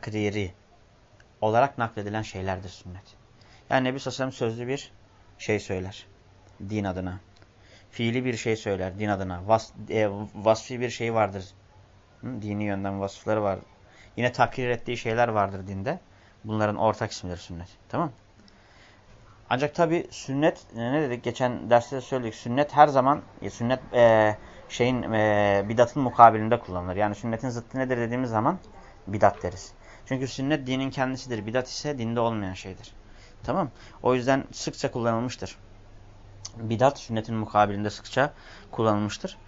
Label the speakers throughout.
Speaker 1: takriri olarak nakledilen şeylerdir sünnet. Yani Nebi Sallallahu sözlü bir şey söyler din adına. Fiili bir şey söyler din adına. Vas, e, vasfi bir şey vardır. Hı? Dini yönden vasıfları var. Yine takrir ettiği şeyler vardır dinde. Bunların ortak ismidir sünnet. Tamam Ancak tabi sünnet ne dedik geçen derste de söyledik. Sünnet her zaman e, sünnet e, şeyin e, bidatın mukabilinde kullanılır. Yani sünnetin zıttı nedir dediğimiz zaman bidat deriz. Çünkü sünnet dinin kendisidir. Bidat ise dinde olmayan şeydir. Tamam O yüzden sıkça kullanılmıştır. Bidat sünnetin mukabilinde sıkça kullanılmıştır.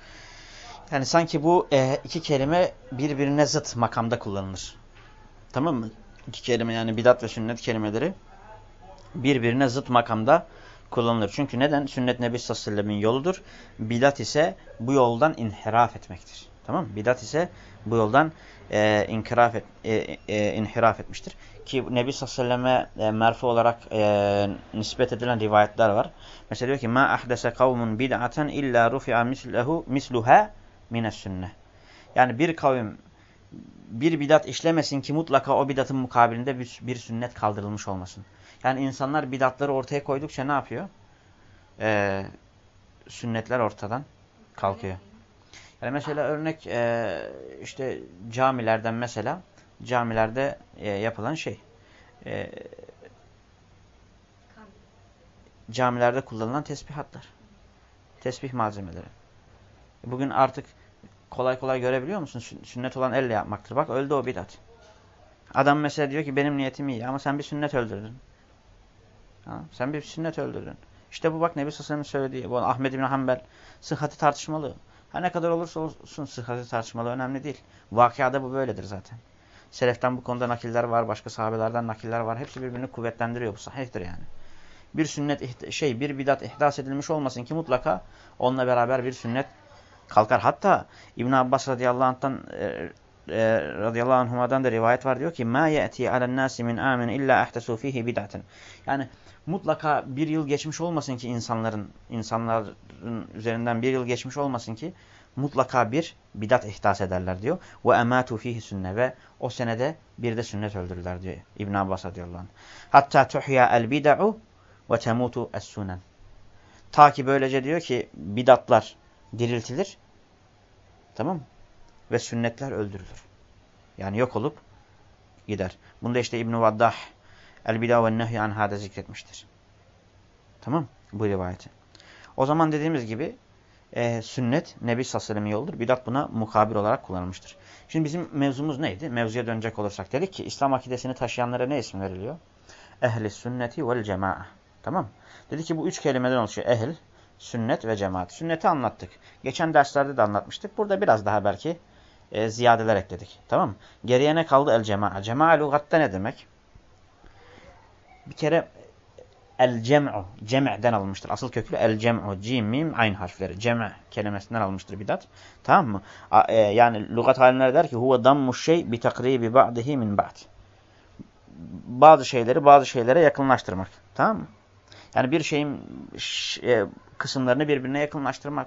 Speaker 1: Yani sanki bu e, iki kelime birbirine zıt makamda kullanılır. Tamam mı? İki kelime yani bidat ve sünnet kelimeleri birbirine zıt makamda kullanılır. Çünkü neden? Sünnet Nebi sallallahu yoludur. Bidat ise bu yoldan inhiraf etmektir. Tamam mı? Bidat ise bu yoldan e, inkiraf et, e, e, inhiraf etmiştir. Ki Nebi sallallahu aleyhi ve selleme e, merfu olarak e, nispet edilen rivayetler var. Mesela diyor ki ma ahdese kavmun bid'aten illa rufi'a mislehu misluha mines sünne. Yani bir kavim bir bidat işlemesin ki mutlaka o bidatın mukabilinde bir, bir sünnet kaldırılmış olmasın. Yani insanlar bidatları ortaya koydukça ne yapıyor? Ee, sünnetler ortadan kalkıyor. Yani mesela örnek e, işte camilerden mesela camilerde e, yapılan şey. E, camilerde kullanılan tesbihatlar. Tesbih malzemeleri. Bugün artık kolay kolay görebiliyor musun? Sünnet olan elle yapmaktır. Bak öldü o bidat. Adam mesela diyor ki benim niyetim iyi ama sen bir sünnet öldürdün. Ha, sen bir sünnet öldürdün. İşte bu bak Nebi Sassan'ın söylediği. Bu Ahmed bin Hanbel sıhhati tartışmalı. Ha ne kadar olursa olsun sıhhati tartışmalı önemli değil. Vakıada bu böyledir zaten. Seleften bu konuda nakiller var. Başka sahabelerden nakiller var. Hepsi birbirini kuvvetlendiriyor. Bu sahihtir yani. Bir sünnet şey bir bidat ihdas edilmiş olmasın ki mutlaka onunla beraber bir sünnet kalkar. Hatta İbn Abbas radıyallahu anh'tan e, e, radıyallahu anhuma'dan da rivayet var diyor ki ma yati alen nasi min amin illa ahtasu fihi bid'aten. Yani mutlaka bir yıl geçmiş olmasın ki insanların insanların üzerinden bir yıl geçmiş olmasın ki mutlaka bir bidat ihdas ederler diyor. Ve ematu fihi sünne ve o senede bir de sünnet öldürürler diyor İbn Abbas radıyallahu anh. Hatta tuhya el bid'u ve temutu es sunen. Ta ki böylece diyor ki bidatlar diriltilir. Tamam mı? Ve sünnetler öldürülür. Yani yok olup gider. Bunda işte İbn-i Vaddah El-Bida ve Nehy Anha'da zikretmiştir. Tamam Bu rivayeti. O zaman dediğimiz gibi e, sünnet Nebi Sallallahu yoldur. Bidat buna mukabil olarak kullanılmıştır. Şimdi bizim mevzumuz neydi? Mevzuya dönecek olursak dedik ki İslam akidesini taşıyanlara ne isim veriliyor? Ehli sünneti vel cema'a. Tamam Dedi ki bu üç kelimeden oluşuyor. Ehl, sünnet ve cemaat. Sünneti anlattık. Geçen derslerde de anlatmıştık. Burada biraz daha belki e, ziyadeler ekledik. Tamam? Geriye ne kaldı? El cema'a. Cema'a lügatta ne demek? Bir kere el cem'u. Cem'den alınmıştır. Asıl köklü el cem'u. Cim, mim, ayn harfleri. Cem' kelimesinden almıştır bidat. Tamam mı? A, e, yani lügat alimleri der ki huve dammu şey bi takribi ba'dihi min ba'd. Bazı şeyleri bazı şeylere yakınlaştırmak. Tamam mı? Yani bir şeyin e, kısımlarını birbirine yakınlaştırmak.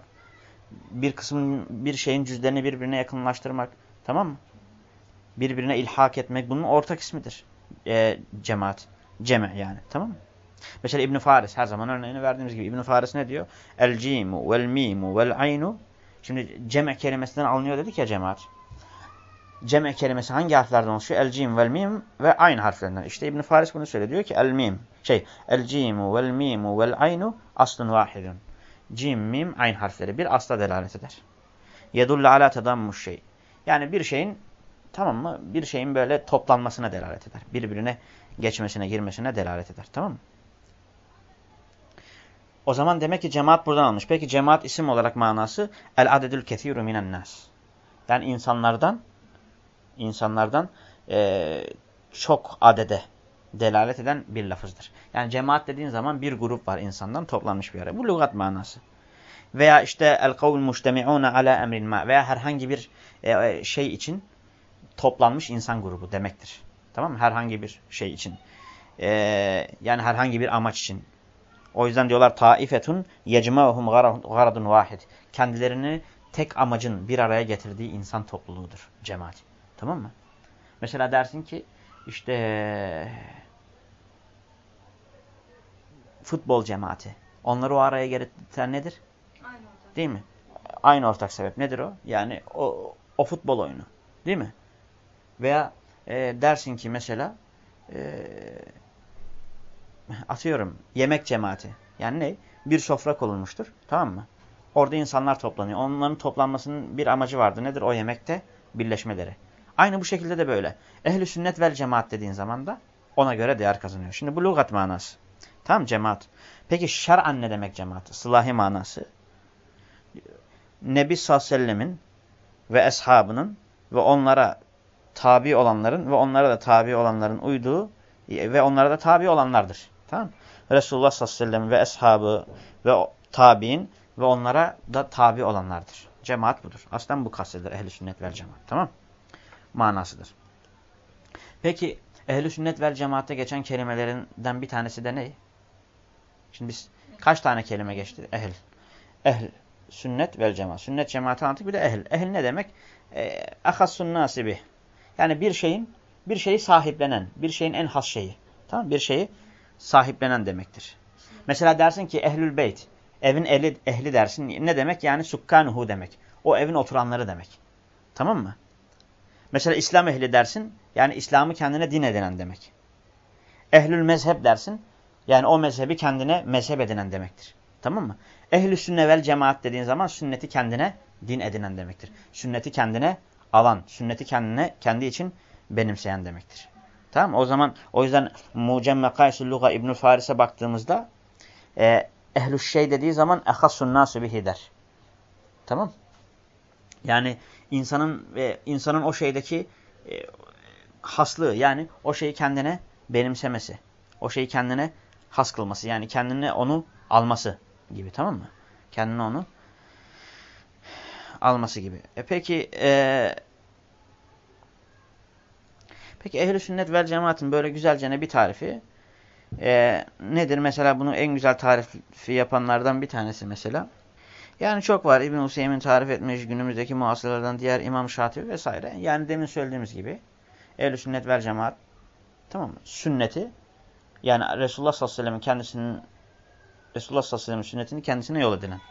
Speaker 1: Bir kısmın bir şeyin cüzlerini birbirine yakınlaştırmak. Tamam mı? Birbirine ilhak etmek bunun ortak ismidir. E, cemaat. Ceme yani. Tamam mı? Mesela İbn Faris her zaman örneğini verdiğimiz gibi İbn Faris ne diyor? El cimu vel mimu vel aynu. Şimdi ceme kelimesinden alınıyor dedik ya cemaat. Ceme kelimesi hangi harflerden oluşuyor? El cim vel mim ve ayn harflerinden. İşte İbn Faris bunu söylüyor. Diyor ki el mim şey el cimu vel mimu vel aynu aslun vahidun. Cim, mim, ayn harfleri bir asla delalet eder. Yedulle ala tedammuş şey. Yani bir şeyin tamam mı? Bir şeyin böyle toplanmasına delalet eder. Birbirine geçmesine, girmesine delalet eder. Tamam mı? O zaman demek ki cemaat buradan almış. Peki cemaat isim olarak manası el adedül kethiru minen nas. Yani insanlardan insanlardan e, çok adede delalet eden bir lafızdır. Yani cemaat dediğin zaman bir grup var insandan toplanmış bir yere. Bu lügat manası. Veya işte el kavl mujtemi'un ala emrin ma veya herhangi bir e, e, şey için toplanmış insan grubu demektir. Tamam mı? Herhangi bir şey için. E, yani herhangi bir amaç için. O yüzden diyorlar taifetun yecma'uhum garadun vahid. Kendilerini tek amacın bir araya getirdiği insan topluluğudur cemaat. Tamam mı? Mesela dersin ki işte futbol cemaati. Onları o araya getiren nedir?
Speaker 2: Aynı ortak.
Speaker 1: Değil mi? Aynı ortak sebep. Nedir o? Yani o, o futbol oyunu. Değil mi? Veya e, dersin ki mesela e, atıyorum yemek cemaati. Yani ne? Bir sofra konulmuştur. Tamam mı? Orada insanlar toplanıyor. Onların toplanmasının bir amacı vardı. Nedir? O yemekte birleşmeleri. Aynı bu şekilde de böyle. Ehli sünnet vel cemaat dediğin zaman da ona göre değer kazanıyor. Şimdi bu lügat manası. Tamam cemaat. Peki şer'an ne demek cemaat? Sılahi manası. Nebi sallallahu aleyhi ve sellemin ve eshabının ve onlara tabi olanların ve onlara da tabi olanların uyduğu ve onlara da tabi olanlardır. Tamam Resulullah sallallahu aleyhi ve sellem ve eshabı ve tabi'in ve onlara da tabi olanlardır. Cemaat budur. Aslen bu kastedilir ehli sünnet vel cemaat. Tamam Manasıdır. Peki ehli sünnet vel cemaatte geçen kelimelerinden bir tanesi de ne? Şimdi biz kaç tane kelime geçti? Ehl. Ehl. Sünnet vel cemaat. Sünnet cemaati anlattık bir de ehl. Ehl ne demek? E, Ahassun nasibi. Yani bir şeyin, bir şeyi sahiplenen, bir şeyin en has şeyi. Tamam Bir şeyi sahiplenen demektir. Mesela dersin ki ehlül beyt. Evin ehli, ehli dersin. Ne demek? Yani sukkanuhu demek. O evin oturanları demek. Tamam mı? Mesela İslam ehli dersin. Yani İslam'ı kendine din edinen demek. Ehlül mezhep dersin. Yani o mezhebi kendine mezhep edinen demektir. Tamam mı? Ehl-i sünne vel cemaat dediğin zaman sünneti kendine din edinen demektir. Sünneti kendine alan, sünneti kendine kendi için benimseyen demektir. Tamam? O zaman o yüzden Mucemme Kaysul Luga İbnül Faris'e baktığımızda e, ehl şey dediği zaman ehassun nasu bihi der. Tamam? Yani insanın ve insanın o şeydeki e, haslığı yani o şeyi kendine benimsemesi. O şeyi kendine has kılması. Yani kendine onu alması gibi tamam mı? Kendine onu alması gibi. E peki e, peki ehl sünnet vel cemaatin böyle güzelce bir tarifi e, nedir? Mesela bunu en güzel tarifi yapanlardan bir tanesi mesela. Yani çok var. İbn Hüseyin tarif etmiş günümüzdeki muasırlardan diğer İmam Şatibi vesaire. Yani demin söylediğimiz gibi ehl sünnet vel cemaat tamam mı? Sünneti yani Resulullah sallallahu aleyhi ve sellem'in kendisinin Resulullah sallallahu aleyhi ve sellem'in sünnetini kendisine yol edilen.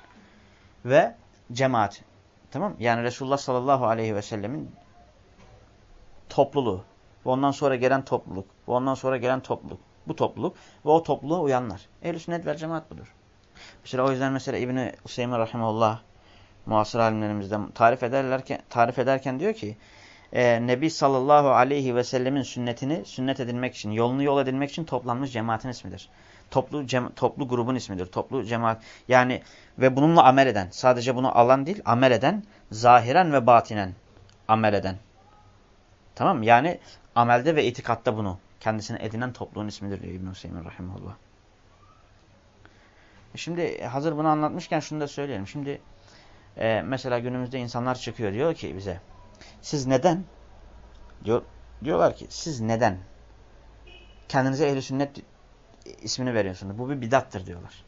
Speaker 1: Ve cemaat. Tamam Yani Resulullah sallallahu aleyhi ve sellemin topluluğu. Ve ondan sonra gelen topluluk. Ve ondan sonra gelen topluluk. Bu topluluk ve o topluluğa uyanlar. Ehl-i sünnet vel cemaat budur. Mesela o yüzden mesela İbni Hüseyin rahimahullah muasır alimlerimizden tarif ederlerken tarif ederken diyor ki e, Nebi sallallahu aleyhi ve sellemin sünnetini sünnet edilmek için, yolunu yol edilmek için toplanmış cemaatin ismidir. Toplu, cem, toplu grubun ismidir. Toplu cemaat. Yani ve bununla amel eden, sadece bunu alan değil, amel eden, zahiren ve batinen amel eden. Tamam mı? Yani amelde ve itikatta bunu kendisine edinen topluluğun ismidir diyor İbn-i Hüseyin Rahimullah. E şimdi hazır bunu anlatmışken şunu da söyleyelim. Şimdi e, mesela günümüzde insanlar çıkıyor diyor ki bize siz neden? Diyor, diyorlar ki siz neden? Kendinize ehli sünnet ismini veriyorsunuz. Bu bir bidattır diyorlar.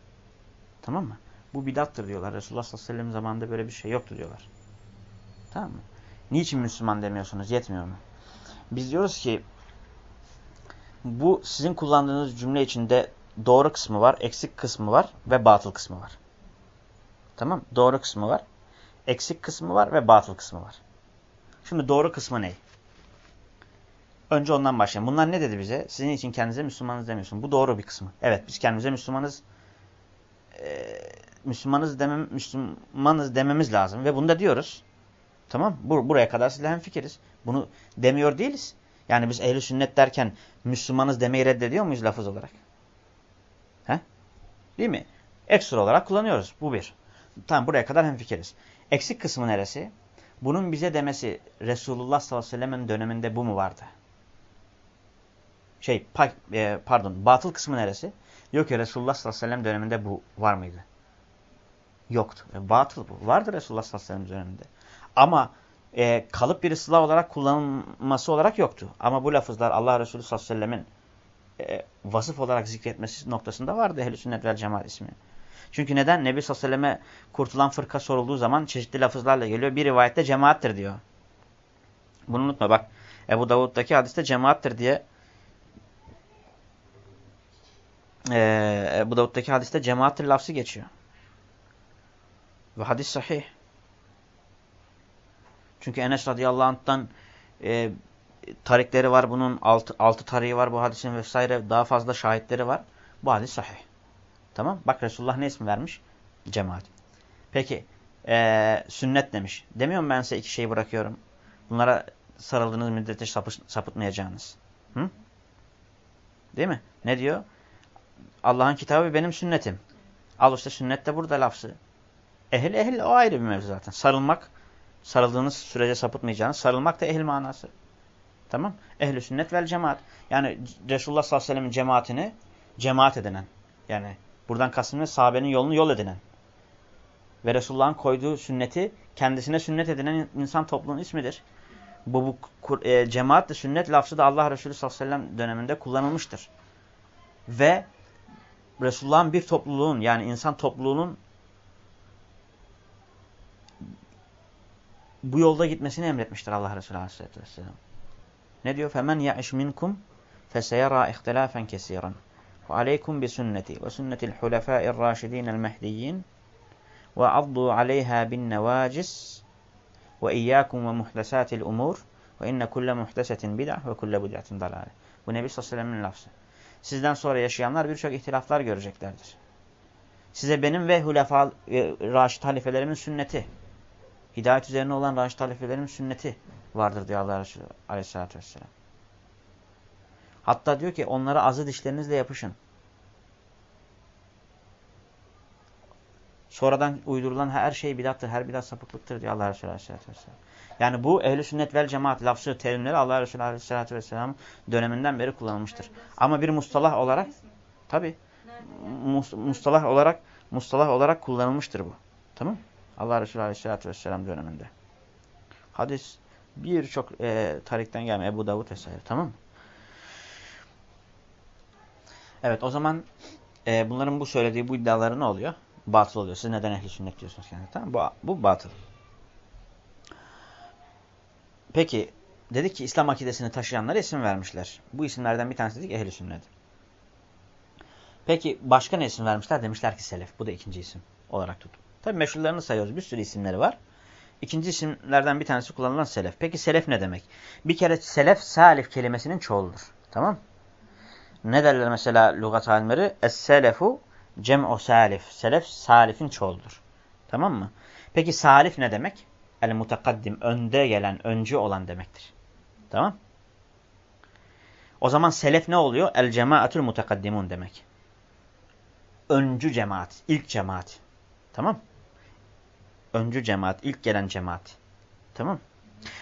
Speaker 1: Tamam mı? Bu bidattır diyorlar. Resulullah sallallahu aleyhi ve sellem zamanında böyle bir şey yoktu diyorlar. Tamam mı? Niçin Müslüman demiyorsunuz? Yetmiyor mu? Biz diyoruz ki bu sizin kullandığınız cümle içinde doğru kısmı var, eksik kısmı var ve batıl kısmı var. Tamam Doğru kısmı var, eksik kısmı var ve batıl kısmı var. Şimdi doğru kısmı ne? Önce ondan başlayalım. Bunlar ne dedi bize? Sizin için kendinize Müslümanız demiyorsun. Bu doğru bir kısmı. Evet biz kendimize Müslümanız e, Müslümanız, demem, Müslümanız dememiz lazım. Ve bunu da diyoruz. Tamam Bur Buraya kadar sizle hemfikiriz. Bunu demiyor değiliz. Yani biz ehli sünnet derken Müslümanız demeyi reddediyor muyuz lafız olarak? He? Değil mi? Ekstra olarak kullanıyoruz. Bu bir. Tamam buraya kadar hemfikiriz. Eksik kısmı neresi? Bunun bize demesi Resulullah sallallahu aleyhi ve sellem'in döneminde bu mu vardı? Şey e, pardon batıl kısmı neresi? Yok ya Resulullah sallallahu aleyhi ve sellem döneminde bu var mıydı? Yoktu. E, batıl bu. Vardı Resulullah sallallahu aleyhi ve sellem döneminde. Ama e, kalıp bir ıslah olarak kullanılması olarak yoktu. Ama bu lafızlar Allah Resulü sallallahu aleyhi ve sellemin e, vasıf olarak zikretmesi noktasında vardı ehl sünnet vel cemaat ismi. Çünkü neden? Nebi sallallahu aleyhi ve selleme kurtulan fırka sorulduğu zaman çeşitli lafızlarla geliyor. Bir rivayette cemaattir diyor. Bunu unutma bak. Ebu Davud'daki hadiste cemaattir diye e, Ebu Davud'daki hadiste cemaattir lafzı geçiyor. Ve hadis sahih. Çünkü Enes radıyallahu anh'tan e, tarikleri var bunun, altı, altı tarihi var bu hadisin vesaire daha fazla şahitleri var. Bu hadis sahih. Tamam. Bak Resulullah ne ismi vermiş? Cemaat. Peki e, sünnet demiş. Demiyorum ben size iki şeyi bırakıyorum. Bunlara sarıldığınız müddetçe sapıtmayacağınız. Hı? Değil mi? Ne diyor? Allah'ın kitabı benim sünnetim. Al işte sünnet de burada lafzı. Ehil ehil o ayrı bir mevzu zaten. Sarılmak, sarıldığınız sürece sapıtmayacağınız. Sarılmak da ehil manası. Tamam. Ehli sünnet vel cemaat. Yani Resulullah sallallahu aleyhi ve sellem'in cemaatini cemaat edinen. Yani buradan kastımız sahabenin yolunu yol edinen. Ve Resulullah'ın koyduğu sünneti kendisine sünnet edinen insan topluluğun ismidir. Bu, bu e, cemaat de sünnet lafzı da Allah Resulü sallallahu aleyhi ve sellem döneminde kullanılmıştır. Ve Resulullah'ın bir topluluğun yani insan topluluğunun bu yolda gitmesini emretmiştir Allah Resulü aleyhissalatü vesselam. Ne diyor? فَمَنْ يَعِشْ مِنْكُمْ فَسَيَرَى اِخْتِلَافًا كَسِيرًا وَعَلَيْكُمْ بِسُنَّتِي وَسُنَّةِ الْحُلَفَاءِ الرَّاشِدِينَ الْمَهْدِيِّينَ وَعَضُّوا عَلَيْهَا بِالنَّوَاجِسِ وَإِيَّاكُمْ وَمُحْدَسَاتِ الْأُمُورِ وَإِنَّ كُلَّ مُحْدَسَةٍ بِدَعْ وَكُلَّ بُدْعَةٍ ضَلَالٍ Bu Nebi sallallahu aleyhi ve sellem'in lafzı. Sizden sonra yaşayanlar birçok ihtilaflar göreceklerdir. Size benim ve hulefa, e, Raşid halifelerimin sünneti, hidayet üzerine olan Raşid halifelerimin sünneti vardır diyor Allah Resulü aleyhissalatü vesselam. Hatta diyor ki onlara azı dişlerinizle yapışın. Sonradan uydurulan her şey bidattır, her bidat sapıklıktır diyor Allah Resulü aleyhissalatü vesselam. Yani bu ehli sünnet vel cemaat lafzı terimleri Allah Resulü aleyhissalatü vesselam döneminden beri kullanılmıştır. Ama bir mustalah olarak tabi mustalah olarak mustalah olarak kullanılmıştır bu. Tamam Allah Resulü aleyhissalatü vesselam döneminde. Hadis birçok e, tarikten gelme Ebu Davud vesaire tamam? Evet o zaman e, bunların bu söylediği bu iddiaları ne oluyor? Batıl oluyor. Siz neden ehli sünnet diyorsunuz kendine? Tamam bu, bu batıl. Peki dedik ki İslam akidesini taşıyanlara isim vermişler. Bu isimlerden bir tanesi dedik ehli sünnet. Peki başka ne isim vermişler? Demişler ki selef. Bu da ikinci isim olarak tut. Tabi meşhurlarını sayıyoruz. Bir sürü isimleri var. İkinci isimlerden bir tanesi kullanılan selef. Peki selef ne demek? Bir kere selef salif kelimesinin çoğuludur. Tamam Ne derler mesela lügat alimleri? Es-selefu cem'u salif. Selef salifin çoğuludur. Tamam mı? Peki salif ne demek? El-mutakaddim, önde gelen, öncü olan demektir. Tamam O zaman selef ne oluyor? El-cemaatul mutakaddimun demek. Öncü cemaat, ilk cemaat. Tamam Öncü cemaat, ilk gelen cemaat. Tamam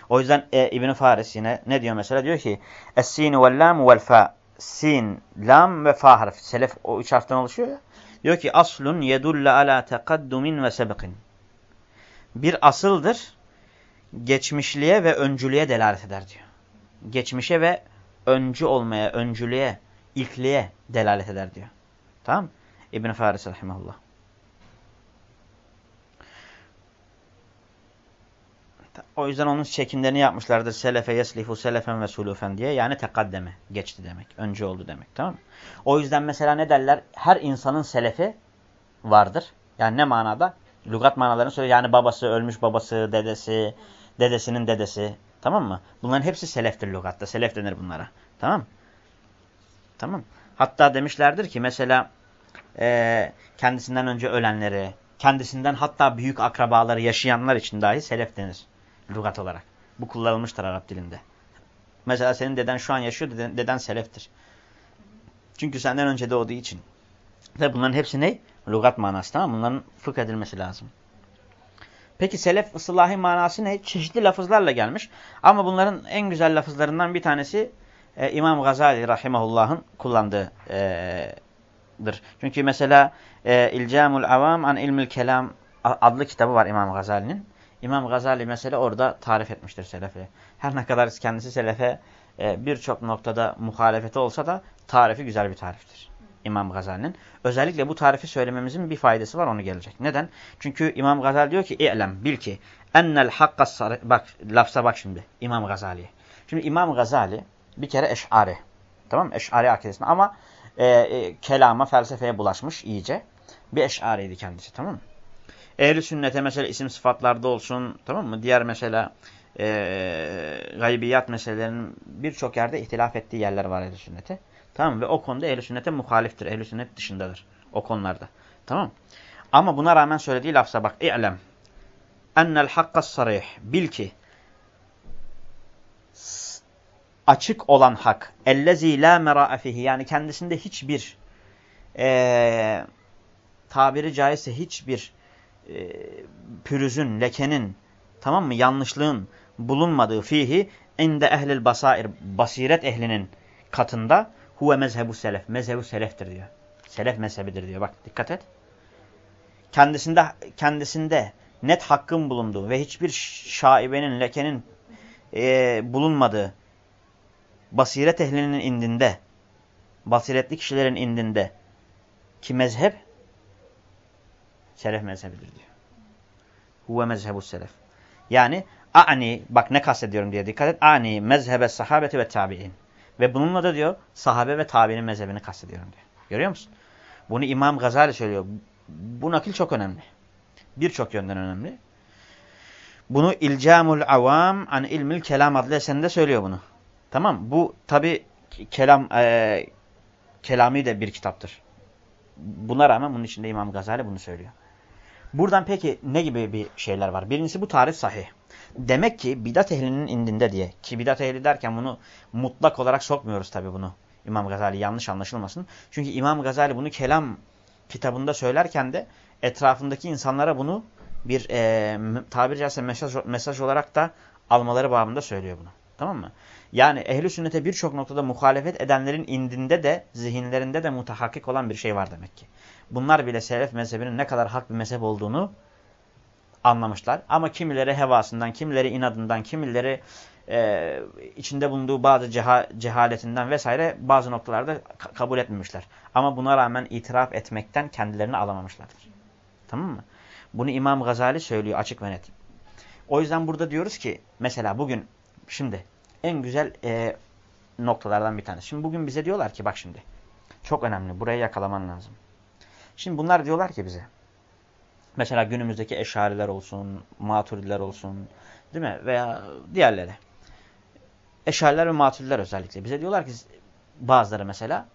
Speaker 1: O yüzden e, İbn Faris yine ne diyor mesela? Diyor ki Es-sin vel lam vel fa. Sin, lam ve fa harfi. Selef o üç harften oluşuyor ya. Diyor ki aslun yedulle ala tekaddumin ve sebekin bir asıldır. Geçmişliğe ve öncülüğe delalet eder diyor. Geçmişe ve öncü olmaya, öncülüğe, ilkliğe delalet eder diyor. Tamam İbn Faris rahimahullah. O yüzden onun çekimlerini yapmışlardır. Selefe yeslifu selefen ve sulufen diye. Yani tekaddeme. Geçti demek. Önce oldu demek. Tamam mı? O yüzden mesela ne derler? Her insanın selefi vardır. Yani ne manada? Lugat manalarını söylüyor. Yani babası, ölmüş babası, dedesi, dedesinin dedesi. Tamam mı? Bunların hepsi seleftir lugatta. Selef denir bunlara. Tamam Tamam. Hatta demişlerdir ki mesela e, kendisinden önce ölenleri, kendisinden hatta büyük akrabaları yaşayanlar için dahi selef denir. Lugat olarak. Bu kullanılmıştır Arap dilinde. Mesela senin deden şu an yaşıyor, deden, deden seleftir. Çünkü senden önce doğduğu için. Ve bunların hepsi ne? Lugat manası tamam Bunların fıkh edilmesi lazım. Peki selef ıslahi manası ne? Çeşitli lafızlarla gelmiş. Ama bunların en güzel lafızlarından bir tanesi e, İmam Gazali rahimahullah'ın kullandığıdır. E, Çünkü mesela e, İlcamul Avam an İlmül Kelam adlı kitabı var İmam Gazali'nin. İmam Gazali mesela orada tarif etmiştir selefe. Her ne kadar kendisi selefe e, birçok noktada muhalefeti olsa da tarifi güzel bir tariftir. İmam Gazali'nin. Özellikle bu tarifi söylememizin bir faydası var onu gelecek. Neden? Çünkü İmam Gazali diyor ki İ'lem bil ki ennel hakka bak lafza bak şimdi İmam Gazali'ye. Şimdi İmam Gazali bir kere eş'ari. Tamam mı? Eş'ari akidesinde ama e, e, kelama, felsefeye bulaşmış iyice. Bir eş'ariydi kendisi tamam mı? Ehli sünnete mesela isim sıfatlarda olsun tamam mı? Diğer mesela e, gaybiyat meselelerinin birçok yerde ihtilaf ettiği yerler var ehli sünnete. Tamam? Ve o konuda ehli sünnete muhaliftir. Ehli sünnet dışındadır o konularda. Tamam? Ama buna rağmen söylediği lafza bak. İ'lem ennel hakkas sarih. Bil ki açık olan hak. Ellezî lâ merâ'e Yani kendisinde hiçbir e, tabiri caizse hiçbir e, pürüzün, lekenin, tamam mı? Yanlışlığın bulunmadığı fihi inde ehlil basair. Basiret ehlinin katında huve mezhebu selef. Mezhebu seleftir diyor. Selef mezhebidir diyor. Bak dikkat et. Kendisinde kendisinde net hakkın bulunduğu ve hiçbir şaibenin, lekenin e, bulunmadığı basiret ehlinin indinde, basiretli kişilerin indinde ki mezhep selef mezhebidir diyor. Huve mezhebu selef. Yani ani bak ne kastediyorum diye dikkat et. Ani mezhebe sahabeti ve tabi'in. Ve bununla da diyor sahabe ve tabi'nin mezhebini kastediyorum diyor. Görüyor musun? Bunu İmam Gazali söylüyor. Bu nakil çok önemli. Birçok yönden önemli. Bunu İlcamul Avam an ilmil kelam adlı eserinde söylüyor bunu. Tamam Bu tabi kelam e, kelami de bir kitaptır. Buna rağmen bunun içinde İmam Gazali bunu söylüyor. Buradan peki ne gibi bir şeyler var? Birincisi bu tarif sahih. Demek ki bidat ehlinin indinde diye. Ki bidat ehli derken bunu mutlak olarak sokmuyoruz tabi bunu. İmam Gazali yanlış anlaşılmasın. Çünkü İmam Gazali bunu kelam kitabında söylerken de etrafındaki insanlara bunu bir e, tabiri caizse mesaj, mesaj olarak da almaları babında söylüyor bunu. Tamam mı? Yani ehli sünnete birçok noktada muhalefet edenlerin indinde de zihinlerinde de mutahakkik olan bir şey var demek ki. Bunlar bile selef mezhebinin ne kadar hak bir mezhep olduğunu anlamışlar. Ama kimileri hevasından, kimileri inadından, kimileri e, içinde bulunduğu bazı ceha, cehaletinden vesaire bazı noktalarda kabul etmemişler. Ama buna rağmen itiraf etmekten kendilerini alamamışlardır. Tamam mı? Bunu İmam Gazali söylüyor açık ve net. O yüzden burada diyoruz ki mesela bugün şimdi en güzel e, noktalardan bir tanesi. Şimdi bugün bize diyorlar ki bak şimdi çok önemli burayı yakalaman lazım. Şimdi bunlar diyorlar ki bize mesela günümüzdeki eşariler olsun, maturidiler olsun değil mi veya diğerleri. Eşariler ve maturidiler özellikle bize diyorlar ki bazıları mesela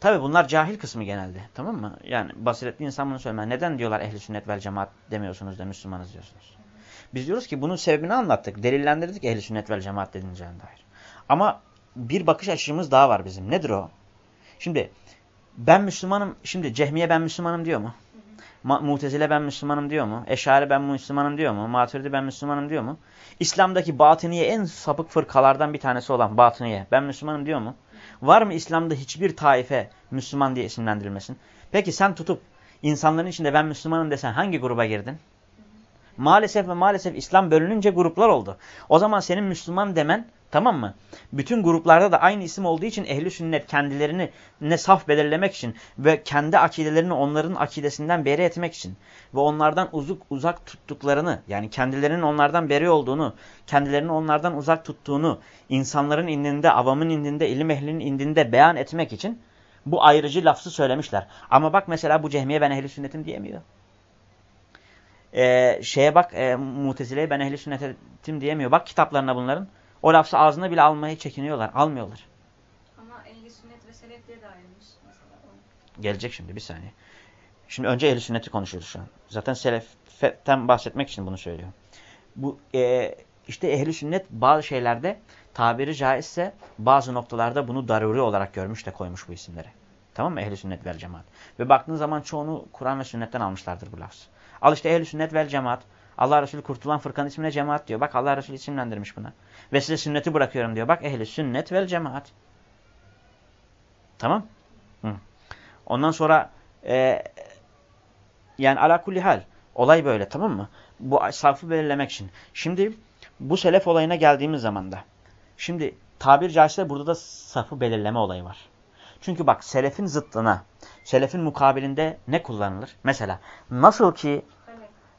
Speaker 1: Tabi bunlar cahil kısmı genelde. Tamam mı? Yani basiretli insan bunu söylemez. Neden diyorlar ehli sünnet vel cemaat demiyorsunuz da Müslümanız diyorsunuz. Biz diyoruz ki bunun sebebini anlattık. Delillendirdik ehli sünnet vel cemaat dediğinceğine dair. Ama bir bakış açımız daha var bizim. Nedir o? Şimdi ben Müslümanım. Şimdi Cehmiye ben Müslümanım diyor mu? Ma Mutezile ben Müslümanım diyor mu? Eşari ben Müslümanım diyor mu? Maturidi ben Müslümanım diyor mu? İslam'daki batıniye en sapık fırkalardan bir tanesi olan batıniye ben Müslümanım diyor mu? Var mı İslam'da hiçbir taife Müslüman diye isimlendirilmesin? Peki sen tutup insanların içinde ben Müslümanım desen hangi gruba girdin? Maalesef ve maalesef İslam bölününce gruplar oldu. O zaman senin Müslüman demen tamam mı? Bütün gruplarda da aynı isim olduğu için ehli sünnet kendilerini ne saf belirlemek için ve kendi akidelerini onların akidesinden beri etmek için ve onlardan uzak uzak tuttuklarını yani kendilerinin onlardan beri olduğunu, kendilerini onlardan uzak tuttuğunu insanların indinde, avamın indinde, ilim ehlinin indinde beyan etmek için bu ayrıcı lafzı söylemişler. Ama bak mesela bu cehmiye ben ehli sünnetim diyemiyor e, şeye bak e, mutezileye ben ehli sünnetim diyemiyor. Bak kitaplarına bunların. O lafzı ağzına bile almayı çekiniyorlar. Almıyorlar.
Speaker 2: Ama ehli sünnet ve selef diye de ayrılmış. Mesela.
Speaker 1: Gelecek şimdi bir saniye. Şimdi önce ehli sünneti konuşuyoruz şu an. Zaten seleften bahsetmek için bunu söylüyorum. Bu e, işte ehli sünnet bazı şeylerde tabiri caizse bazı noktalarda bunu daruri olarak görmüş de koymuş bu isimleri. Tamam mı? Ehli sünnet vel cemaat. Ve baktığın zaman çoğunu Kur'an ve sünnetten almışlardır bu lafz. Al işte ehl sünnet vel cemaat. Allah Resulü kurtulan fırkanın ismine cemaat diyor. Bak Allah Resulü isimlendirmiş buna. Ve size sünneti bırakıyorum diyor. Bak ehli sünnet vel cemaat. Tamam. Hı. Ondan sonra e, yani ala kulli hal. Olay böyle tamam mı? Bu safı belirlemek için. Şimdi bu selef olayına geldiğimiz zaman da. Şimdi tabir caizse burada da safı belirleme olayı var. Çünkü bak selefin zıttına, selefin mukabilinde ne kullanılır? Mesela nasıl ki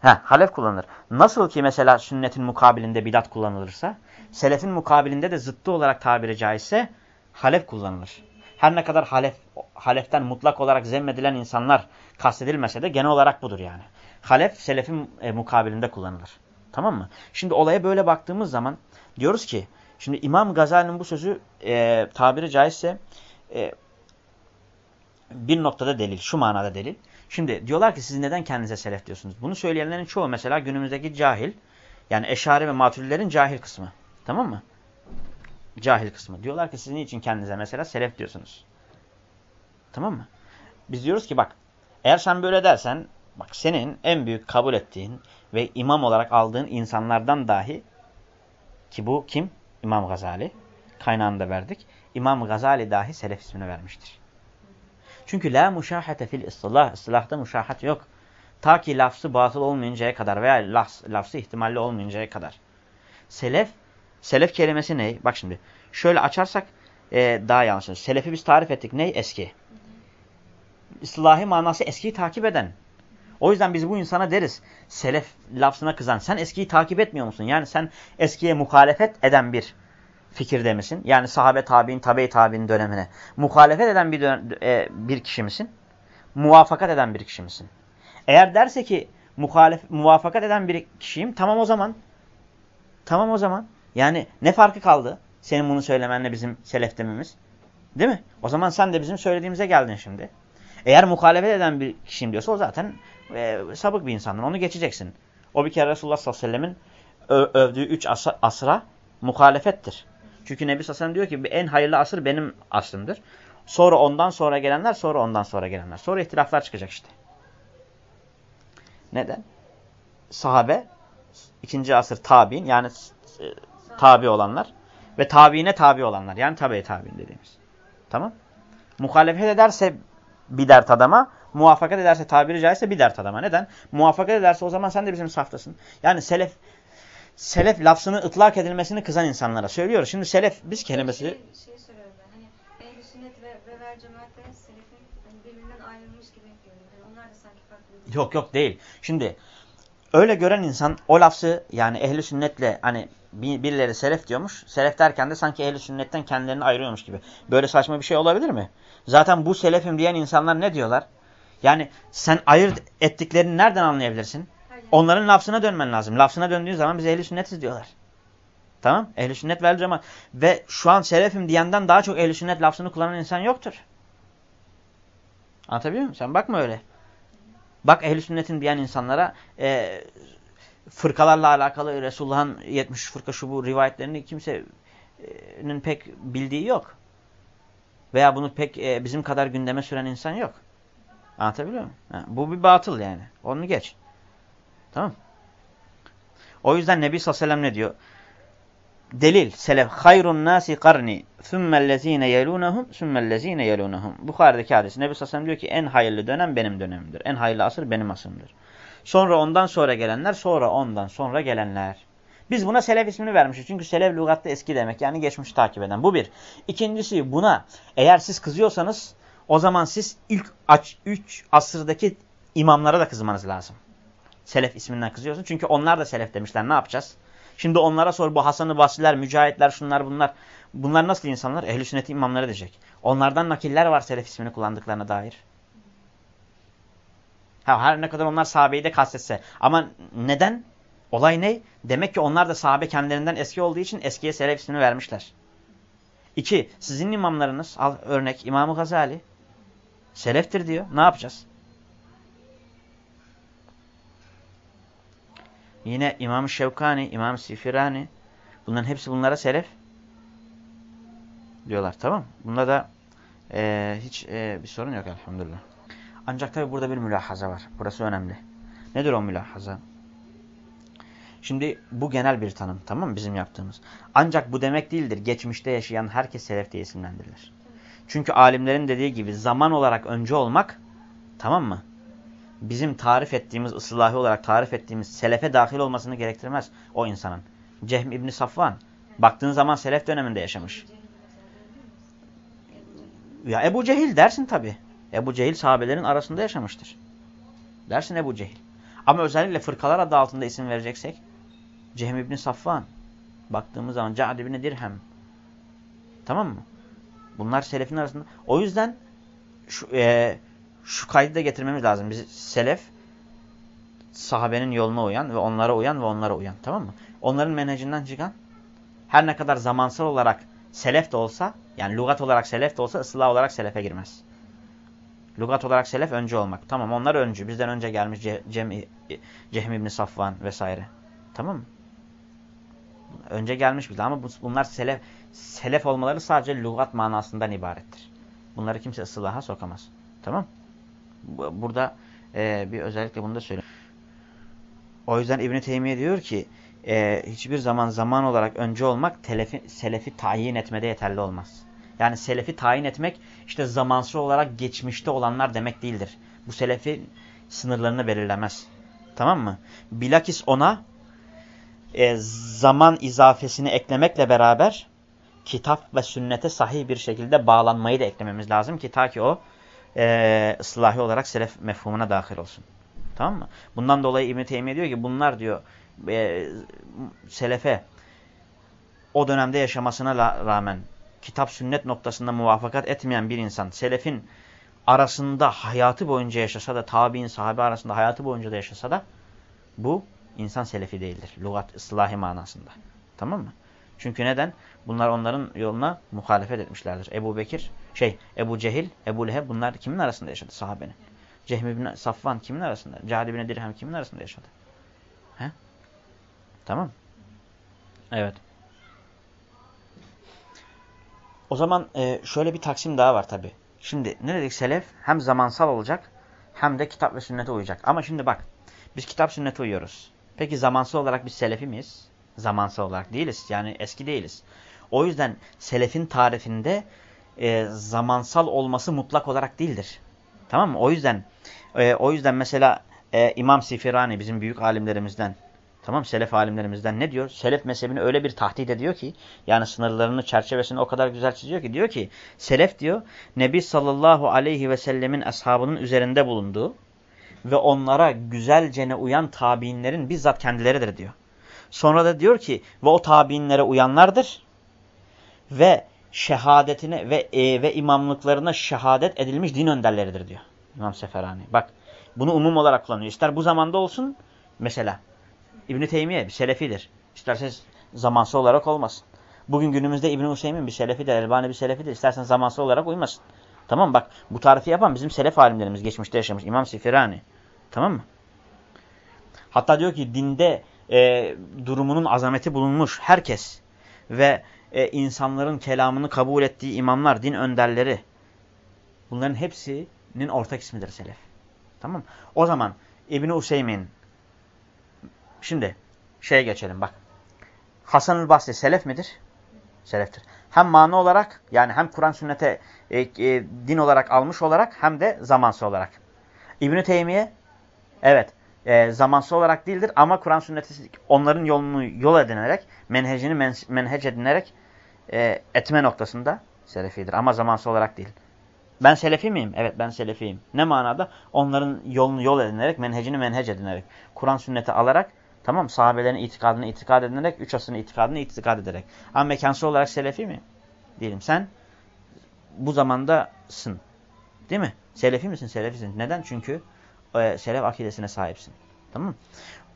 Speaker 1: Ha, halef kullanılır. Nasıl ki mesela sünnetin mukabilinde bidat kullanılırsa, selefin mukabilinde de zıttı olarak tabiri caizse halef kullanılır. Her ne kadar halef, haleften mutlak olarak zemmedilen insanlar kastedilmese de genel olarak budur yani. Halef selefin e, mukabilinde kullanılır. Tamam mı? Şimdi olaya böyle baktığımız zaman diyoruz ki, şimdi İmam Gazali'nin bu sözü e, tabiri caizse e, bir noktada delil, şu manada delil. Şimdi diyorlar ki siz neden kendinize selef diyorsunuz? Bunu söyleyenlerin çoğu mesela günümüzdeki cahil, yani eşari ve maturilerin cahil kısmı. Tamam mı? Cahil kısmı. Diyorlar ki siz niçin kendinize mesela selef diyorsunuz? Tamam mı? Biz diyoruz ki bak, eğer sen böyle dersen, bak senin en büyük kabul ettiğin ve imam olarak aldığın insanlardan dahi, ki bu kim? İmam Gazali. Kaynağını da verdik. İmam Gazali dahi selef ismini vermiştir. Çünkü la muşahate fil istilah. İstilahta muşahat yok. Ta ki lafzı batıl olmayıncaya kadar veya lafz, lafzı ihtimalli olmayıncaya kadar. Selef, selef kelimesi ne? Bak şimdi şöyle açarsak e, daha yanlış. Selefi biz tarif ettik. Ne? Eski. İstilahi manası eskiyi takip eden. O yüzden biz bu insana deriz. Selef lafzına kızan. Sen eskiyi takip etmiyor musun? Yani sen eskiye muhalefet eden bir fikirde misin? Yani sahabe tabi'in, tabi tabi'in dönemine. Muhalefet eden bir, e, bir kişi misin? Muvafakat eden bir kişi misin? Eğer derse ki muhalef, muvafakat eden bir kişiyim tamam o zaman. Tamam o zaman. Yani ne farkı kaldı? Senin bunu söylemenle bizim selef dememiz. Değil mi? O zaman sen de bizim söylediğimize geldin şimdi. Eğer muhalefet eden bir kişiyim diyorsa o zaten e, sabık bir insandır. Onu geçeceksin. O bir kere Resulullah sallallahu aleyhi ve sellemin övdüğü üç asra, muhalefettir. Çünkü Nebi Sassan diyor ki en hayırlı asır benim asrımdır. Sonra ondan sonra gelenler, sonra ondan sonra gelenler. Sonra ihtilaflar çıkacak işte. Neden? Sahabe, ikinci asır tabi'in yani e, tabi olanlar ve tabiine tabi olanlar. Yani tabi tabi'in dediğimiz. Tamam? Muhalefet ederse bir dert adama, muvaffakat ederse tabiri caizse bir dert adama. Neden? Muvaffakat ederse o zaman sen de bizim saftasın. Yani selef selef lafzını ıtlak edilmesini kızan insanlara söylüyoruz. Şimdi selef biz kelimesi...
Speaker 2: Şey, şey soruyorum ben. Hani ehl sünnet ve, ve ver cemaatle selefin hani birbirinden ayrılmış gibi görünüyor. Yani onlar da sanki farklı.
Speaker 1: Yok yok değil. Şimdi öyle gören insan o lafzı yani ehli sünnetle hani birileri selef diyormuş. Selef derken de sanki ehli sünnetten kendilerini ayırıyormuş gibi. Böyle saçma bir şey olabilir mi? Zaten bu selefim diyen insanlar ne diyorlar? Yani sen ayırt ettiklerini nereden anlayabilirsin? Onların lafzına dönmen lazım. Lafzına döndüğün zaman biz ehli sünnetiz diyorlar. Tamam? Ehli sünnet vel cemaat. Ve şu an selefim diyenden daha çok ehli sünnet lafzını kullanan insan yoktur. Anlatabiliyor muyum? Sen bakma öyle. Bak ehli sünnetin diyen insanlara e, fırkalarla alakalı Resulullah'ın 70 fırka şu bu rivayetlerini kimsenin pek bildiği yok. Veya bunu pek e, bizim kadar gündeme süren insan yok. Anlatabiliyor muyum? Ha, bu bir batıl yani. Onu geç. Tamam O yüzden Nebi sallallahu aleyhi ve sellem ne diyor? Delil, selef, hayrun nasi karni, thummellezine yelunahum, thummellezine yelunahum. Bukhari'deki hadis. Nebi sallallahu aleyhi ve sellem diyor ki en hayırlı dönem benim dönemimdir. En hayırlı asır benim asrımdır. Sonra ondan sonra gelenler, sonra ondan sonra gelenler. Biz buna selef ismini vermişiz. Çünkü selef lügatta eski demek. Yani geçmiş takip eden. Bu bir. İkincisi buna eğer siz kızıyorsanız o zaman siz ilk üç asırdaki imamlara da kızmanız lazım. Selef isminden kızıyorsun. Çünkü onlar da selef demişler. Ne yapacağız? Şimdi onlara sor bu Hasan-ı Basriler, Mücahitler, şunlar bunlar. Bunlar nasıl insanlar? Ehl-i sünnet imamları diyecek. Onlardan nakiller var selef ismini kullandıklarına dair. Ha, her ne kadar onlar sahabeyi de kastetse. Ama neden? Olay ne? Demek ki onlar da sahabe kendilerinden eski olduğu için eskiye selef ismini vermişler. İki, sizin imamlarınız, al örnek İmam-ı Gazali, seleftir diyor. Ne yapacağız? Yine İmam Şevkani, İmam Sifirani bunların hepsi bunlara selef diyorlar. Tamam Bunda da e, hiç e, bir sorun yok elhamdülillah. Ancak tabi burada bir mülahaza var. Burası önemli. Nedir o mülahaza? Şimdi bu genel bir tanım tamam mı bizim yaptığımız. Ancak bu demek değildir. Geçmişte yaşayan herkes selef diye isimlendirilir. Çünkü alimlerin dediği gibi zaman olarak önce olmak tamam mı? Bizim tarif ettiğimiz, ıslahi olarak tarif ettiğimiz selefe dahil olmasını gerektirmez o insanın. Cehm İbni Safvan. Baktığın zaman selef döneminde yaşamış. Ya Ebu Cehil dersin tabi. Ebu Cehil sahabelerin arasında yaşamıştır. Dersin Ebu Cehil. Ama özellikle fırkalar adı altında isim vereceksek Cehm İbni Safvan baktığımız zaman Ca'd İbni Dirhem tamam mı? Bunlar selefin arasında. O yüzden şu, e, şu kaydı da getirmemiz lazım. Biz selef sahabenin yoluna uyan ve onlara uyan ve onlara uyan. Tamam mı? Onların menhecinden çıkan her ne kadar zamansal olarak selef de olsa yani lugat olarak selef de olsa ıslah olarak selefe girmez. Lugat olarak selef önce olmak. Tamam onlar öncü. Bizden önce gelmiş Ce Cem, İbni Safvan vesaire. Tamam mı? Önce gelmiş bizde ama bunlar selef, selef olmaları sadece lugat manasından ibarettir. Bunları kimse ıslaha sokamaz. Tamam Burada e, bir özellikle bunu da söyleyeyim. O yüzden İbn-i Teymiye diyor ki e, hiçbir zaman zaman olarak önce olmak telefi, selefi tayin etmede yeterli olmaz. Yani selefi tayin etmek işte zamansız olarak geçmişte olanlar demek değildir. Bu selefi sınırlarını belirlemez. Tamam mı? Bilakis ona e, zaman izafesini eklemekle beraber kitap ve sünnete sahih bir şekilde bağlanmayı da eklememiz lazım ki ta ki o e, ıslahi olarak selef mefhumuna dahil olsun. Tamam mı? Bundan dolayı İbn-i diyor ki bunlar diyor e, selefe o dönemde yaşamasına rağmen kitap sünnet noktasında muvafakat etmeyen bir insan selefin arasında hayatı boyunca yaşasa da tabi'in sahabe arasında hayatı boyunca da yaşasa da bu insan selefi değildir. Lugat ıslahi manasında. Tamam mı? Çünkü neden? Bunlar onların yoluna muhalefet etmişlerdir. Ebu Bekir, şey Ebu Cehil, Ebu Leheb bunlar kimin arasında yaşadı sahabenin? Cehmi bin Safvan kimin arasında? Cadi bin Dirhem kimin arasında yaşadı? He? Tamam. Evet. O zaman e, şöyle bir taksim daha var tabi. Şimdi ne dedik selef? Hem zamansal olacak hem de kitap ve sünnete uyacak. Ama şimdi bak biz kitap sünnete uyuyoruz. Peki zamansal olarak biz selefi miyiz? Zamansal olarak değiliz. Yani eski değiliz. O yüzden selefin tarifinde e, zamansal olması mutlak olarak değildir. Tamam mı? O yüzden e, o yüzden mesela e, İmam Sifirani bizim büyük alimlerimizden Tamam selef alimlerimizden ne diyor? Selef mezhebini öyle bir tahdit ediyor ki yani sınırlarını çerçevesini o kadar güzel çiziyor ki diyor ki selef diyor Nebi sallallahu aleyhi ve sellemin ashabının üzerinde bulunduğu ve onlara güzelcene uyan tabiinlerin bizzat kendileridir diyor. Sonra da diyor ki ve o tabiinlere uyanlardır ve şehadetine ve e, ve imamlıklarına şehadet edilmiş din önderleridir diyor. İmam Seferani. Bak bunu umum olarak kullanıyor. İster bu zamanda olsun mesela İbn-i Teymiye bir selefidir. İsterseniz zamansız olarak olmasın. Bugün günümüzde İbn-i Hüseyin bir selefidir, Elbani bir selefidir. İstersen zamansız olarak uymasın. Tamam Bak bu tarifi yapan bizim selef alimlerimiz geçmişte yaşamış. İmam Sifirani. Tamam mı? Hatta diyor ki dinde e, durumunun azameti bulunmuş herkes ve e, insanların kelamını kabul ettiği imamlar, din önderleri bunların hepsinin ortak ismidir selef. Tamam O zaman İbn-i Hüseyin Şimdi şeye geçelim bak. Hasan-ül Basri selef midir? Seleftir. Hem mana olarak yani hem Kur'an sünnete e, e, din olarak almış olarak hem de zamansız olarak. İbn-i Teymiye evet e, zamansız olarak değildir ama Kur'an sünneti onların yolunu yol edinerek menhecini men menhec edinerek e, etme noktasında selefidir ama zamansız olarak değil. Ben selefi miyim? Evet ben selefiyim. Ne manada? Onların yolunu yol edinerek, menhecini menhec edinerek, Kur'an sünneti alarak Tamam Sahabelerin itikadını itikad edinerek, üç asrın itikadını itikad ederek. Ama mekansal olarak selefi mi? Diyelim sen bu zamandasın. Değil mi? Selefi misin? Selefisin. Neden? Çünkü e, selef akidesine sahipsin. Tamam mı?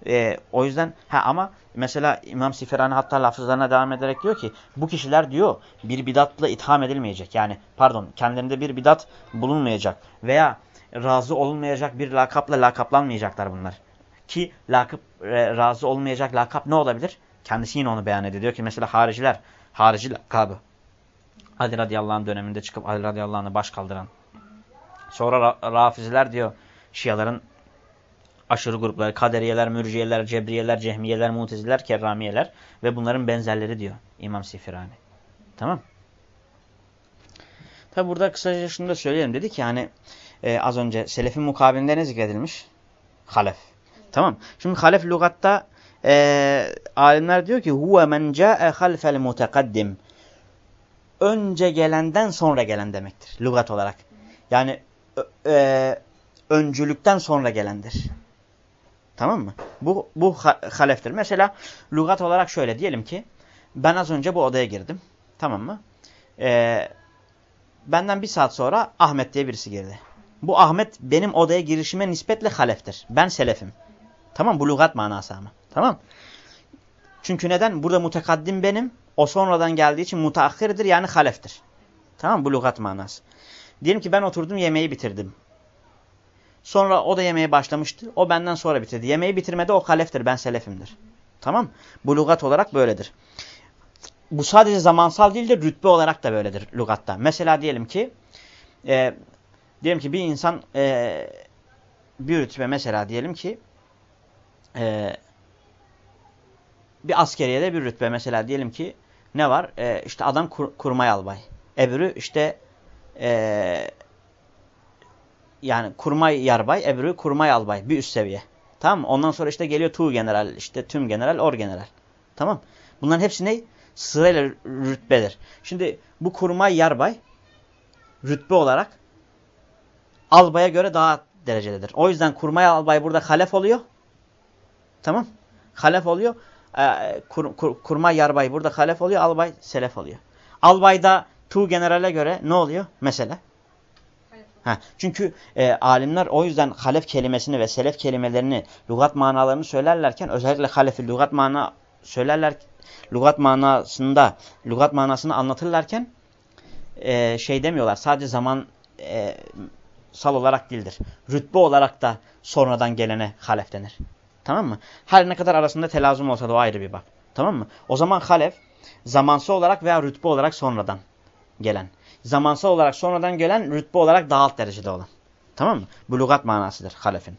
Speaker 1: E, o yüzden ha ama mesela İmam Siferani hatta lafızlarına devam ederek diyor ki bu kişiler diyor bir bidatla itham edilmeyecek. Yani pardon kendilerinde bir bidat bulunmayacak veya razı olunmayacak bir lakapla lakaplanmayacaklar bunlar. Ki lakıp e, razı olmayacak lakap ne olabilir? Kendisi yine onu beyan ediyor. Diyor ki mesela hariciler, harici lakabı. Ali radıyallahu döneminde çıkıp Ali radıyallahu anh'ı baş kaldıran. Sonra ra rafiziler diyor Şiaların aşırı grupları, kaderiyeler, mürciyeler, cebriyeler, cehmiyeler, muteziler, kerramiyeler ve bunların benzerleri diyor İmam Sifirani. Tamam Tabi burada kısaca şunu da söyleyelim. Dedi ki hani e, az önce selefin mukabilinde ne zikredilmiş? Halef. Tamam. Şimdi halef lügatta e, alimler diyor ki huve men ca'e halfel mutekaddim. Önce gelenden sonra gelen demektir. Lügat olarak. Yani e, öncülükten sonra gelendir. Tamam mı? Bu, bu haleftir. Mesela lügat olarak şöyle diyelim ki ben az önce bu odaya girdim. Tamam mı? Ee, benden bir saat sonra Ahmet diye birisi girdi. Bu Ahmet benim odaya girişime nispetle haleftir. Ben selefim. Tamam bu lügat manası ama. Tamam Çünkü neden? Burada mutekaddim benim. O sonradan geldiği için mutaahhirdir yani haleftir. Tamam bu lügat manası. Diyelim ki ben oturdum yemeği bitirdim. Sonra o da yemeğe başlamıştı. O benden sonra bitirdi. Yemeği bitirmede o haleftir. Ben selefimdir. Tamam Bu lügat olarak böyledir. Bu sadece zamansal değil de rütbe olarak da böyledir lügatta. Mesela diyelim ki e, diyelim ki bir insan e, bir rütbe mesela diyelim ki e, bir askeriyede bir rütbe mesela diyelim ki ne var? E, işte adam kur, kurmay albay. Öbürü işte e, yani kurmay yarbay, öbürü kurmay albay. Bir üst seviye. Tamam mı? Ondan sonra işte geliyor tu general, işte tüm general, or general. Tamam Bunların hepsi ne? Sırayla rütbedir. Şimdi bu kurmay yarbay rütbe olarak albaya göre daha derecededir. O yüzden kurmay albay burada halef oluyor. Tamam Halef oluyor. Ee, kur, kur, kurmay yarbay burada halef oluyor. Albay selef oluyor. Albayda tu generale göre ne oluyor? Mesela Ha, çünkü e, alimler o yüzden halef kelimesini ve selef kelimelerini, lügat manalarını söylerlerken özellikle halefi lügat mana söylerler, lügat manasında, lügat manasını anlatırlarken e, şey demiyorlar. Sadece zaman e, sal olarak değildir. Rütbe olarak da sonradan gelene halef denir. Tamam mı? Her ne kadar arasında telazum olsa da o ayrı bir bak. Tamam mı? O zaman halef zamansı olarak veya rütbe olarak sonradan gelen zamansal olarak sonradan gelen rütbe olarak daha alt derecede olan. Tamam mı? Bu manasıdır halefin.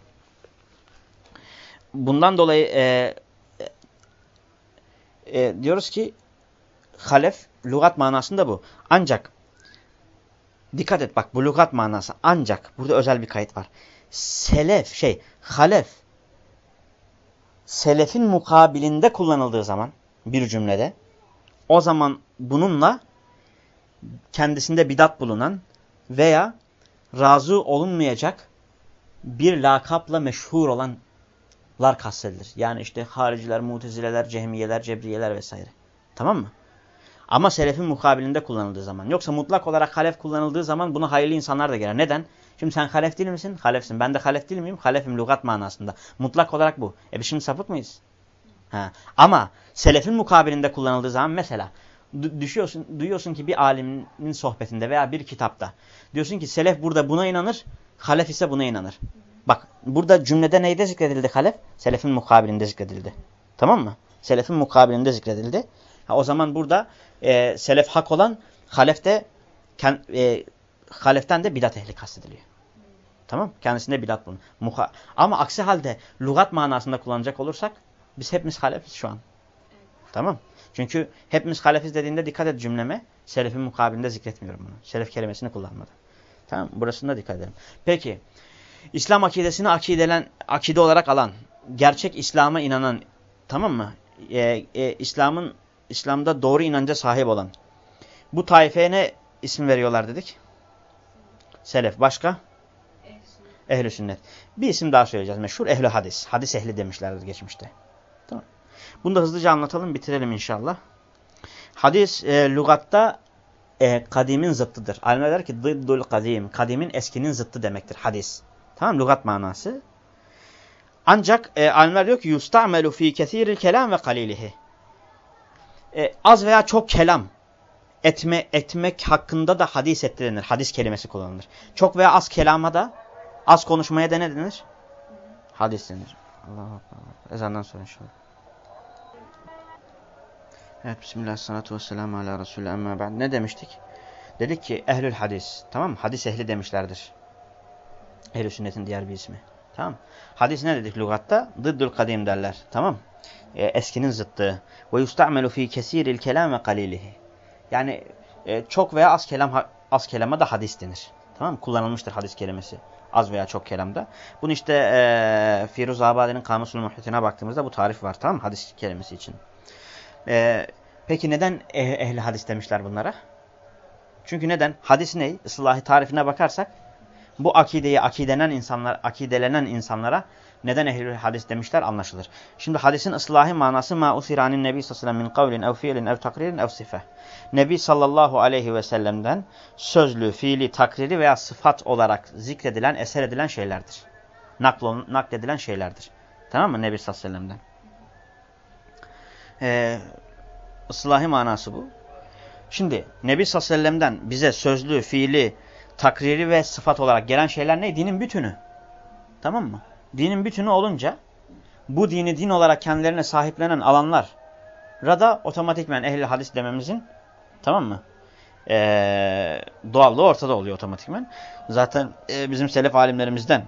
Speaker 1: Bundan dolayı e, e, e, diyoruz ki halef lügat manasında bu. Ancak dikkat et bak bu lügat manası ancak burada özel bir kayıt var. Selef şey halef selefin mukabilinde kullanıldığı zaman bir cümlede o zaman bununla kendisinde bidat bulunan veya razı olunmayacak bir lakapla meşhur olanlar kastedilir. Yani işte hariciler, mutezileler, cehmiyeler, cebriyeler vesaire. Tamam mı? Ama selefin mukabilinde kullanıldığı zaman. Yoksa mutlak olarak halef kullanıldığı zaman buna hayırlı insanlar da gelir. Neden? Şimdi sen halef değil misin? Halefsin. Ben de halef değil miyim? Halefim lügat manasında. Mutlak olarak bu. E biz şimdi sapık mıyız? Ha. Ama selefin mukabilinde kullanıldığı zaman mesela düşüyorsun, duyuyorsun ki bir alimin sohbetinde veya bir kitapta diyorsun ki selef burada buna inanır, halef ise buna inanır. Bak burada cümlede neyde zikredildi halef? Selefin mukabilinde zikredildi. Tamam mı? Selefin mukabilinde zikredildi. Ha, o zaman burada e, selef hak olan halef de e, haleften de bidat ehli kastediliyor. Tamam Kendisinde bidat bulun. Muha Ama aksi halde lügat manasında kullanacak olursak biz hepimiz halefiz şu an. Tamam çünkü hepimiz halefiz dediğinde dikkat et cümleme. Selefin mukabilinde zikretmiyorum bunu. Selef kelimesini kullanmadım. Tamam burasında dikkat edelim. Peki İslam akidesini akidelen, akide olarak alan, gerçek İslam'a inanan, tamam mı? Ee, e, İslam'ın İslam'da doğru inanca sahip olan. Bu taifeye ne isim veriyorlar dedik? Selef. Başka? Ehl-i sünnet. Bir isim daha söyleyeceğiz. Meşhur ehl hadis. Hadis ehli demişlerdir geçmişte. Bunu da hızlıca anlatalım, bitirelim inşallah. Hadis e, lügatta e, kadimin zıttıdır. Alimler der ki dıddul kadim. Kadimin eskinin zıttı demektir hadis. Tamam lügat manası. Ancak e, alimler diyor ki yusta'melu fi kesiril kelam ve kalilihi. E, az veya çok kelam etme, etmek hakkında da hadis ettirenir. Hadis kelimesi kullanılır. Çok veya az kelama da az konuşmaya da ne denir? Hadis denir. Allah Allah. Ezandan sonra inşallah. Evet Bismillah salatu vesselamu ala Resulü emma ben. Ne demiştik? Dedik ki ehlül hadis. Tamam mı? Hadis ehli demişlerdir. Ehl-i sünnetin diğer bir ismi. Tamam Hadis ne dedik lügatta? Dıddül kadim derler. Tamam e, Eskinin zıttı. Ve yusta'melu fi kesiril kelam ve kalilihi. Yani e, çok veya az kelam az kelama da hadis denir. Tamam Kullanılmıştır hadis kelimesi. Az veya çok kelamda. Bunu işte e, Firuz Abadi'nin Kamusul Muhitine baktığımızda bu tarif var. Tamam Hadis kelimesi için. Ee, peki neden eh ehli hadis demişler bunlara? Çünkü neden? Hadis ne? Islahi tarifine bakarsak bu akideyi akidenen insanlar, akidelenen insanlara Neden ehl hadis demişler anlaşılır. Şimdi hadisin ıslahi manası ma usiranin nebi sallallahu aleyhi ve sellem min kavlin ev fiilin ev takririn ev sife. Nebi sallallahu aleyhi ve sellem'den sözlü, fiili, takriri veya sıfat olarak zikredilen, eser edilen şeylerdir. Naklon, nakledilen şeylerdir. Tamam mı Nebi sallallahu aleyhi ve sellem'den? Ee, ıslahi manası bu. Şimdi Nebi sallallahu bize sözlü, fiili, takriri ve sıfat olarak gelen şeyler ne? Dinin bütünü. Tamam mı? Dinin bütünü olunca bu dini din olarak kendilerine sahiplenen alanlar da otomatikmen ehli hadis dememizin tamam mı? Ee, doğallığı ortada oluyor otomatikmen. Zaten e, bizim selef alimlerimizden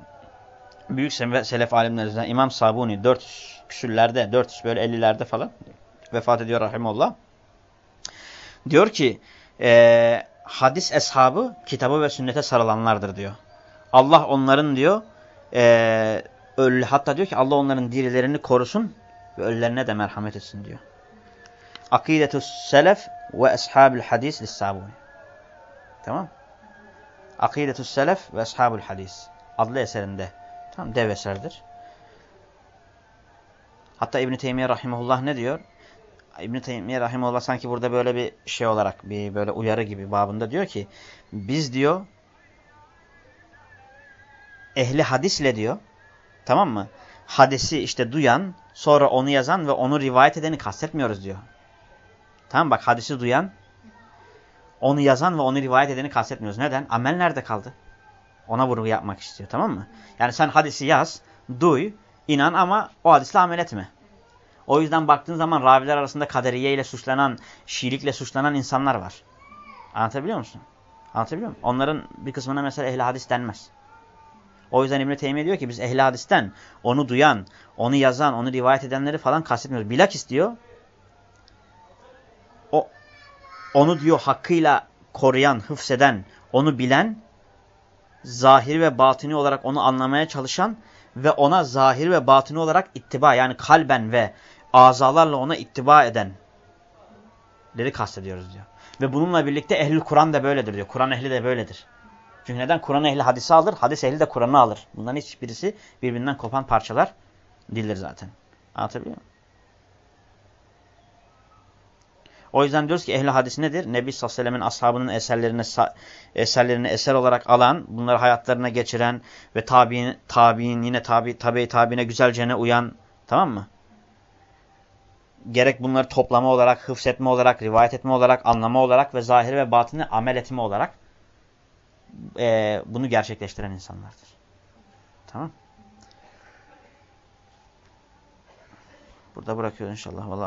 Speaker 1: büyük selef alimlerimizden İmam Sabuni 400 küsürlerde 400 böyle 50'lerde falan vefat ediyor rahimullah. Diyor ki e, hadis eshabı kitabı ve sünnete sarılanlardır diyor. Allah onların diyor e, ölü, hatta diyor ki Allah onların dirilerini korusun ve ölülerine de merhamet etsin diyor. Akidetus selef ve eshabul hadis lissabuni. Tamam. Akidetus selef ve eshabul hadis adlı eserinde. Tamam dev eserdir. Hatta İbn Teymiyye rahimehullah ne diyor? İbn Teymiyye rahimehullah sanki burada böyle bir şey olarak bir böyle uyarı gibi babında diyor ki biz diyor ehli hadisle diyor tamam mı? Hadisi işte duyan sonra onu yazan ve onu rivayet edeni kastetmiyoruz diyor. Tamam bak hadisi duyan onu yazan ve onu rivayet edeni kastetmiyoruz. Neden? Amel nerede kaldı? Ona vurgu yapmak istiyor tamam mı? Yani sen hadisi yaz, duy, inan ama o hadisle amel etme. O yüzden baktığın zaman raviler arasında kaderiye ile suçlanan, şiilikle suçlanan insanlar var. Anlatabiliyor musun? Anlatabiliyor muyum? Onların bir kısmına mesela ehli hadis denmez. O yüzden İbn-i diyor ki biz ehli hadisten onu duyan, onu yazan, onu rivayet edenleri falan kastetmiyoruz. Bilakis diyor o, onu diyor hakkıyla koruyan, hıfseden, onu bilen, zahiri ve batini olarak onu anlamaya çalışan ve ona zahiri ve batini olarak ittiba yani kalben ve azalarla ona ittiba eden dedi kastediyoruz diyor. Ve bununla birlikte ehl Kur'an da böyledir diyor. Kur'an ehli de böyledir. Çünkü neden? Kur'an ehli hadisi alır, hadis ehli de Kur'an'ı alır. Bunların hiçbirisi birbirinden kopan parçalar değildir zaten. Anlatabiliyor muyum? O yüzden diyoruz ki ehli hadis nedir? Nebi sallallahu aleyhi ashabının eserlerini, eserlerini eser olarak alan, bunları hayatlarına geçiren ve tabi'in, tabi'in yine tabi, tabi tabi'ine güzelce uyan, tamam mı? Gerek bunları toplama olarak, hıfzetme olarak, rivayet etme olarak, anlama olarak ve zahiri ve batını amel etme olarak e, bunu gerçekleştiren insanlardır. Tamam. Burada bırakıyoruz inşallah. Vallahi